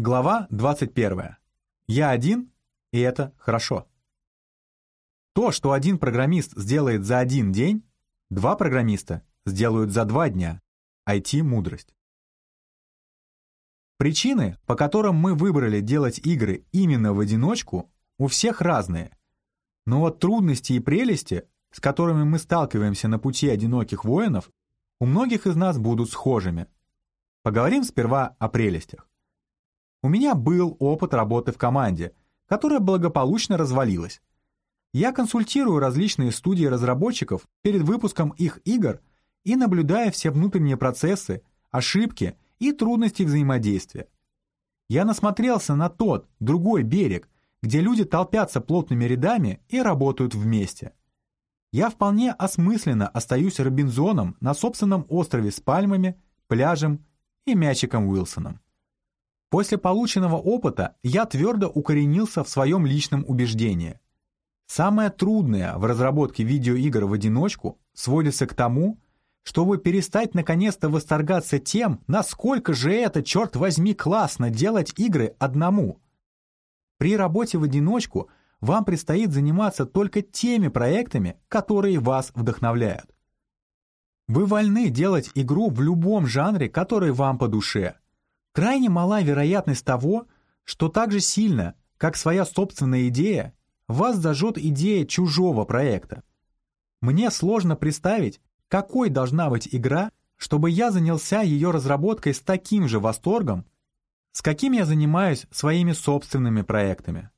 Глава 21. Я один, и это хорошо. То, что один программист сделает за один день, два программиста сделают за два дня. IT-мудрость. Причины, по которым мы выбрали делать игры именно в одиночку, у всех разные. Но вот трудности и прелести, с которыми мы сталкиваемся на пути одиноких воинов, у многих из нас будут схожими. Поговорим сперва о прелестях. У меня был опыт работы в команде, которая благополучно развалилась. Я консультирую различные студии разработчиков перед выпуском их игр и наблюдая все внутренние процессы, ошибки и трудности взаимодействия. Я насмотрелся на тот, другой берег, где люди толпятся плотными рядами и работают вместе. Я вполне осмысленно остаюсь Робинзоном на собственном острове с пальмами, пляжем и мячиком Уилсоном. После полученного опыта я твердо укоренился в своем личном убеждении. Самое трудное в разработке видеоигр в одиночку сводится к тому, чтобы перестать наконец-то восторгаться тем, насколько же это, черт возьми, классно делать игры одному. При работе в одиночку вам предстоит заниматься только теми проектами, которые вас вдохновляют. Вы вольны делать игру в любом жанре, который вам по душе – Крайне мала вероятность того, что так же сильно, как своя собственная идея, вас зажжет идея чужого проекта. Мне сложно представить, какой должна быть игра, чтобы я занялся ее разработкой с таким же восторгом, с каким я занимаюсь своими собственными проектами.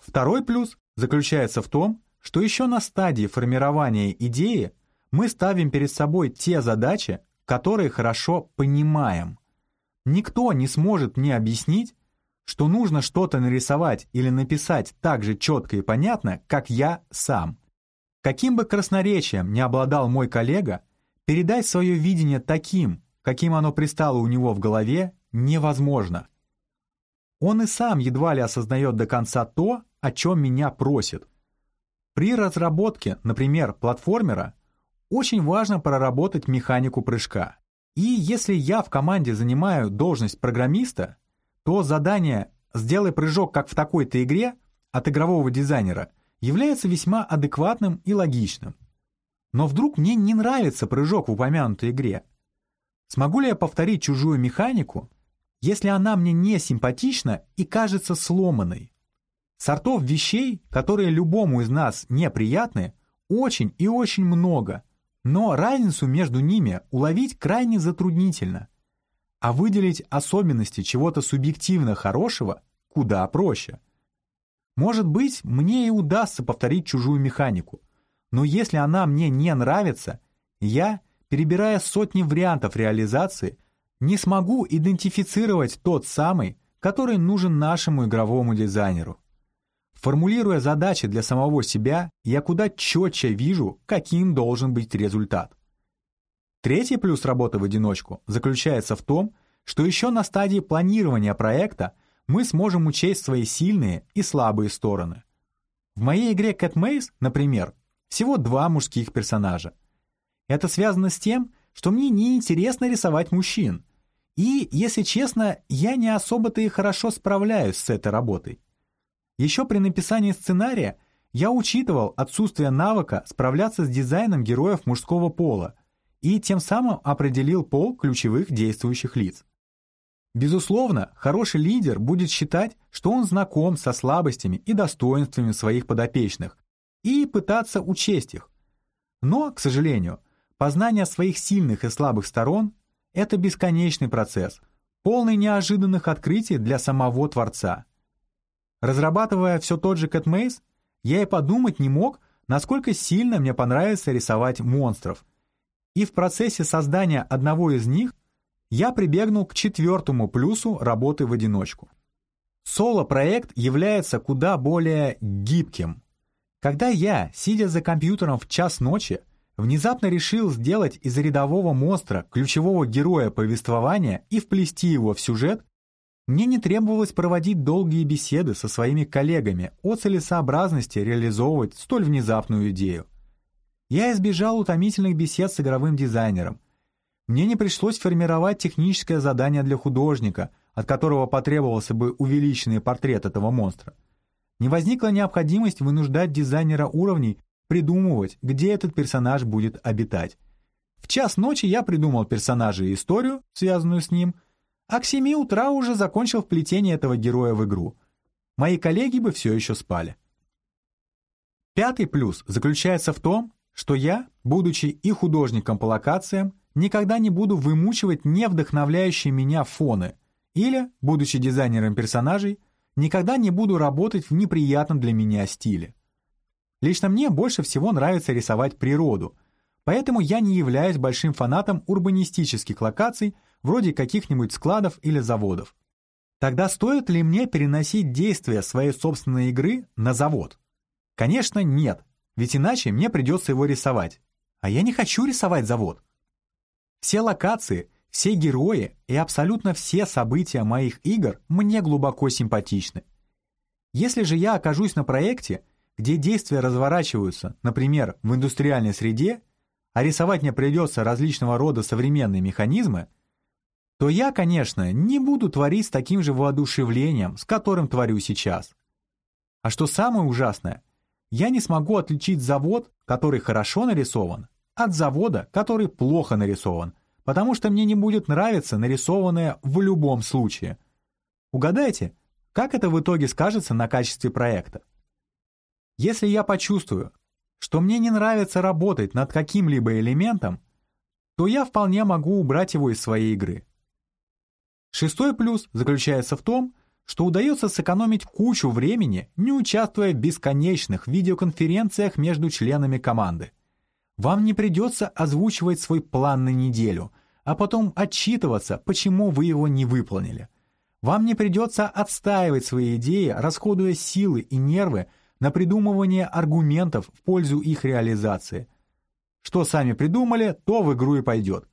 Второй плюс заключается в том, что еще на стадии формирования идеи мы ставим перед собой те задачи, которые хорошо понимаем. Никто не сможет мне объяснить, что нужно что-то нарисовать или написать так же четко и понятно, как я сам. Каким бы красноречием не обладал мой коллега, передать свое видение таким, каким оно пристало у него в голове, невозможно. Он и сам едва ли осознает до конца то, о чем меня просит. При разработке, например, платформера, очень важно проработать механику прыжка. И если я в команде занимаю должность программиста, то задание «сделай прыжок, как в такой-то игре» от игрового дизайнера является весьма адекватным и логичным. Но вдруг мне не нравится прыжок в упомянутой игре. Смогу ли я повторить чужую механику, если она мне не симпатична и кажется сломанной? Сортов вещей, которые любому из нас неприятны, очень и очень много – но разницу между ними уловить крайне затруднительно. А выделить особенности чего-то субъективно хорошего куда проще. Может быть, мне и удастся повторить чужую механику, но если она мне не нравится, я, перебирая сотни вариантов реализации, не смогу идентифицировать тот самый, который нужен нашему игровому дизайнеру. Формулируя задачи для самого себя, я куда четче вижу, каким должен быть результат. Третий плюс работы в одиночку заключается в том, что еще на стадии планирования проекта мы сможем учесть свои сильные и слабые стороны. В моей игре Cat Maze, например, всего два мужских персонажа. Это связано с тем, что мне неинтересно рисовать мужчин. И, если честно, я не особо-то и хорошо справляюсь с этой работой. Еще при написании сценария я учитывал отсутствие навыка справляться с дизайном героев мужского пола и тем самым определил пол ключевых действующих лиц. Безусловно, хороший лидер будет считать, что он знаком со слабостями и достоинствами своих подопечных и пытаться учесть их. Но, к сожалению, познание своих сильных и слабых сторон – это бесконечный процесс, полный неожиданных открытий для самого Творца – Разрабатывая все тот же CatMaze, я и подумать не мог, насколько сильно мне понравится рисовать монстров. И в процессе создания одного из них я прибегнул к четвертому плюсу работы в одиночку. Соло-проект является куда более гибким. Когда я, сидя за компьютером в час ночи, внезапно решил сделать из рядового монстра ключевого героя повествования и вплести его в сюжет, мне не требовалось проводить долгие беседы со своими коллегами о целесообразности реализовывать столь внезапную идею. Я избежал утомительных бесед с игровым дизайнером. Мне не пришлось формировать техническое задание для художника, от которого потребовался бы увеличенный портрет этого монстра, не возникла необходимость вынуждать дизайнера уровней придумывать, где этот персонаж будет обитать. В час ночи я придумал персонажа и историю, связанную с ним, а к семи утра уже закончил вплетение этого героя в игру. Мои коллеги бы все еще спали. Пятый плюс заключается в том, что я, будучи и художником по локациям, никогда не буду вымучивать невдохновляющие меня фоны, или, будучи дизайнером персонажей, никогда не буду работать в неприятном для меня стиле. Лично мне больше всего нравится рисовать природу, поэтому я не являюсь большим фанатом урбанистических локаций, вроде каких-нибудь складов или заводов. Тогда стоит ли мне переносить действия своей собственной игры на завод? Конечно, нет, ведь иначе мне придется его рисовать. А я не хочу рисовать завод. Все локации, все герои и абсолютно все события моих игр мне глубоко симпатичны. Если же я окажусь на проекте, где действия разворачиваются, например, в индустриальной среде, а рисовать мне придется различного рода современные механизмы, то я, конечно, не буду творить с таким же воодушевлением, с которым творю сейчас. А что самое ужасное, я не смогу отличить завод, который хорошо нарисован, от завода, который плохо нарисован, потому что мне не будет нравиться нарисованное в любом случае. Угадайте, как это в итоге скажется на качестве проекта? Если я почувствую, что мне не нравится работать над каким-либо элементом, то я вполне могу убрать его из своей игры. Шестой плюс заключается в том, что удается сэкономить кучу времени, не участвуя в бесконечных видеоконференциях между членами команды. Вам не придется озвучивать свой план на неделю, а потом отчитываться, почему вы его не выполнили. Вам не придется отстаивать свои идеи, расходуя силы и нервы на придумывание аргументов в пользу их реализации. Что сами придумали, то в игру и пойдет.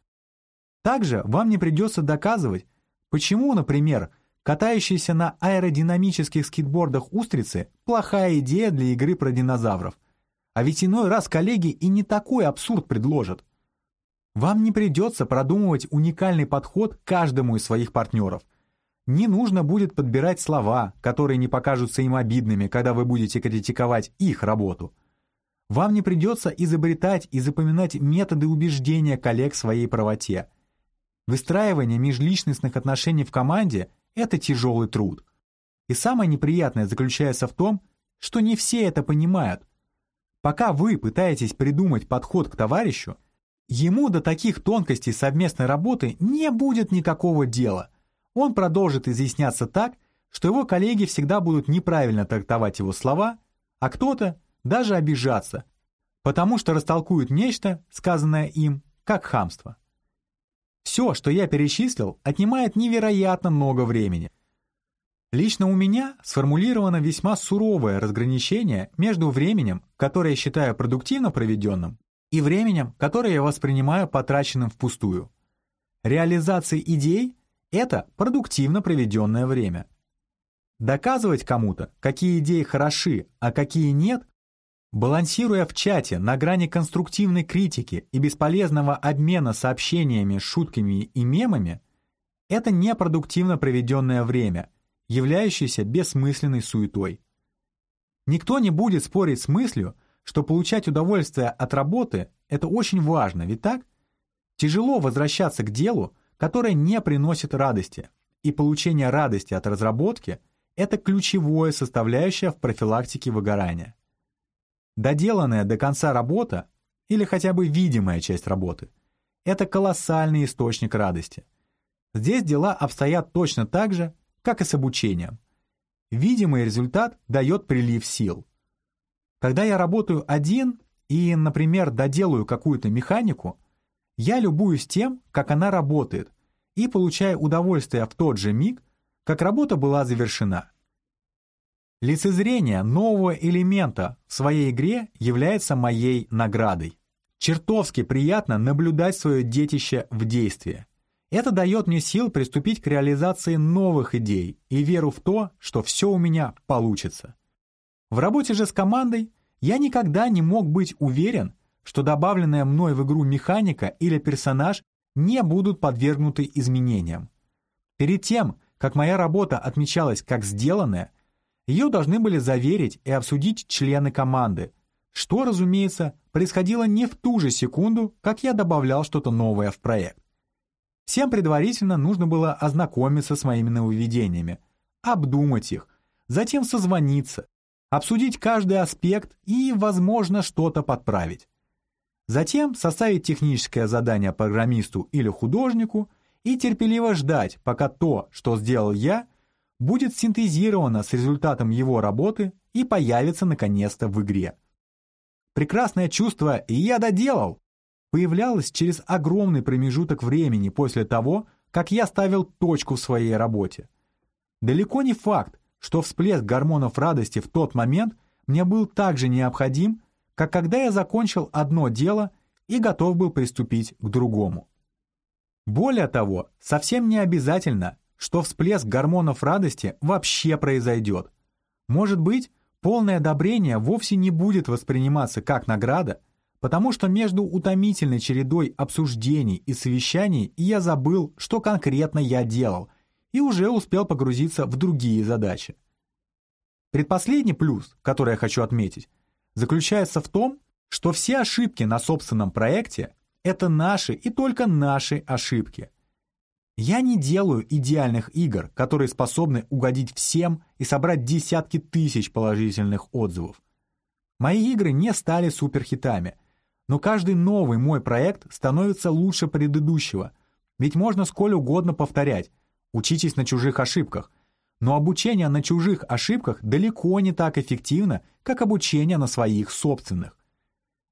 Также вам не придется доказывать, почему, например, катающиеся на аэродинамических скейтбордах устрицы – плохая идея для игры про динозавров. А ведь иной раз коллеги и не такой абсурд предложат. Вам не придется продумывать уникальный подход каждому из своих партнеров – не нужно будет подбирать слова, которые не покажутся им обидными, когда вы будете критиковать их работу. Вам не придется изобретать и запоминать методы убеждения коллег своей правоте. Выстраивание межличностных отношений в команде – это тяжелый труд. И самое неприятное заключается в том, что не все это понимают. Пока вы пытаетесь придумать подход к товарищу, ему до таких тонкостей совместной работы не будет никакого дела – он продолжит изъясняться так, что его коллеги всегда будут неправильно трактовать его слова, а кто-то даже обижаться, потому что растолкуют нечто, сказанное им, как хамство. Все, что я перечислил, отнимает невероятно много времени. Лично у меня сформулировано весьма суровое разграничение между временем, которое я считаю продуктивно проведенным, и временем, которое я воспринимаю потраченным впустую. Реализация идей это продуктивно проведенное время. Доказывать кому-то, какие идеи хороши, а какие нет, балансируя в чате на грани конструктивной критики и бесполезного обмена сообщениями, шутками и мемами, это непродуктивно проведенное время, являющееся бессмысленной суетой. Никто не будет спорить с мыслью, что получать удовольствие от работы – это очень важно, ведь так? Тяжело возвращаться к делу, которое не приносит радости, и получение радости от разработки – это ключевое составляющее в профилактике выгорания. Доделанная до конца работа, или хотя бы видимая часть работы, это колоссальный источник радости. Здесь дела обстоят точно так же, как и с обучением. Видимый результат дает прилив сил. Когда я работаю один и, например, доделаю какую-то механику – я любуюсь тем, как она работает, и получаю удовольствие в тот же миг, как работа была завершена. Лицезрение нового элемента в своей игре является моей наградой. Чертовски приятно наблюдать свое детище в действии. Это дает мне сил приступить к реализации новых идей и веру в то, что все у меня получится. В работе же с командой я никогда не мог быть уверен, что добавленная мной в игру механика или персонаж не будут подвергнуты изменениям. Перед тем, как моя работа отмечалась как сделанная, ее должны были заверить и обсудить члены команды, что, разумеется, происходило не в ту же секунду, как я добавлял что-то новое в проект. Всем предварительно нужно было ознакомиться с моими нововведениями, обдумать их, затем созвониться, обсудить каждый аспект и, возможно, что-то подправить. Затем составить техническое задание программисту или художнику и терпеливо ждать, пока то, что сделал я, будет синтезировано с результатом его работы и появится наконец-то в игре. Прекрасное чувство «я доделал» появлялось через огромный промежуток времени после того, как я ставил точку в своей работе. Далеко не факт, что всплеск гормонов радости в тот момент мне был так же необходим, как когда я закончил одно дело и готов был приступить к другому. Более того, совсем не обязательно, что всплеск гормонов радости вообще произойдет. Может быть, полное одобрение вовсе не будет восприниматься как награда, потому что между утомительной чередой обсуждений и совещаний я забыл, что конкретно я делал, и уже успел погрузиться в другие задачи. Предпоследний плюс, который я хочу отметить, заключается в том, что все ошибки на собственном проекте — это наши и только наши ошибки. Я не делаю идеальных игр, которые способны угодить всем и собрать десятки тысяч положительных отзывов. Мои игры не стали суперхитами, но каждый новый мой проект становится лучше предыдущего, ведь можно сколь угодно повторять, учитесь на чужих ошибках, но обучение на чужих ошибках далеко не так эффективно, как обучение на своих собственных.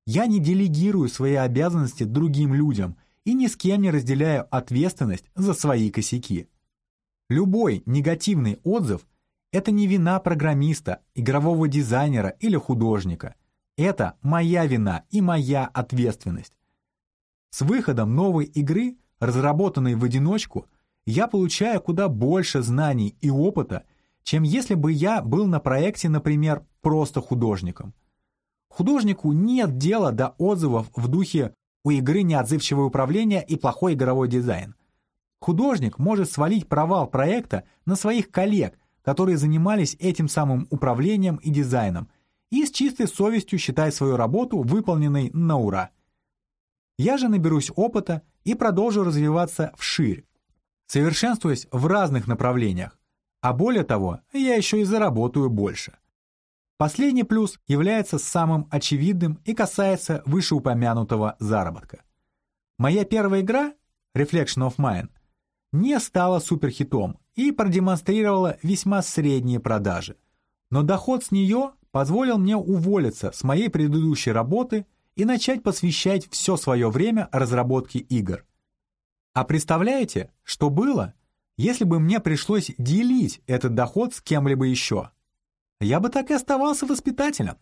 Я не делегирую свои обязанности другим людям и ни с кем не разделяю ответственность за свои косяки. Любой негативный отзыв – это не вина программиста, игрового дизайнера или художника. Это моя вина и моя ответственность. С выходом новой игры, разработанной в одиночку, я получаю куда больше знаний и опыта, чем если бы я был на проекте, например, просто художником – Художнику нет дела до отзывов в духе «у игры неотзывчивое управление и плохой игровой дизайн». Художник может свалить провал проекта на своих коллег, которые занимались этим самым управлением и дизайном, и с чистой совестью считать свою работу выполненной на ура. Я же наберусь опыта и продолжу развиваться вширь, совершенствуясь в разных направлениях, а более того, я еще и заработаю больше. Последний плюс является самым очевидным и касается вышеупомянутого заработка. Моя первая игра, Reflection of Mine, не стала суперхитом и продемонстрировала весьма средние продажи. Но доход с нее позволил мне уволиться с моей предыдущей работы и начать посвящать все свое время разработке игр. А представляете, что было, если бы мне пришлось делить этот доход с кем-либо еще? Я бы так и оставался воспитателем.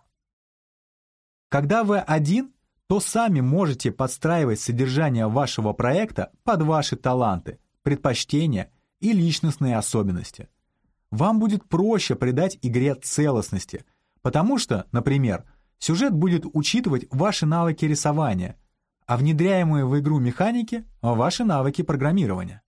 Когда вы один, то сами можете подстраивать содержание вашего проекта под ваши таланты, предпочтения и личностные особенности. Вам будет проще придать игре целостности, потому что, например, сюжет будет учитывать ваши навыки рисования, а внедряемые в игру механики – ваши навыки программирования.